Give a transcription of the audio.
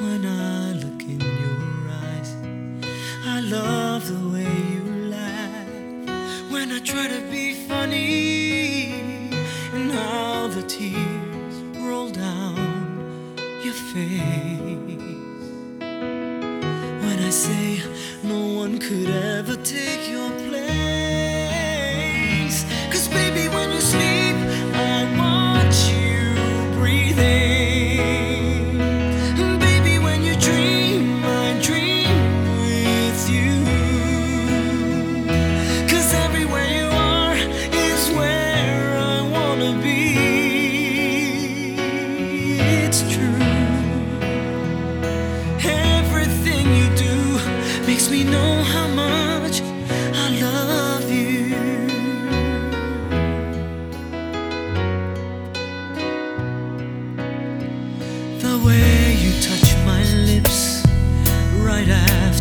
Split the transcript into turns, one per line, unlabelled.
when I look in your eyes. I love the way you laugh when I try to be funny, and all the tears roll down your face. When I say no one could ever take your right after.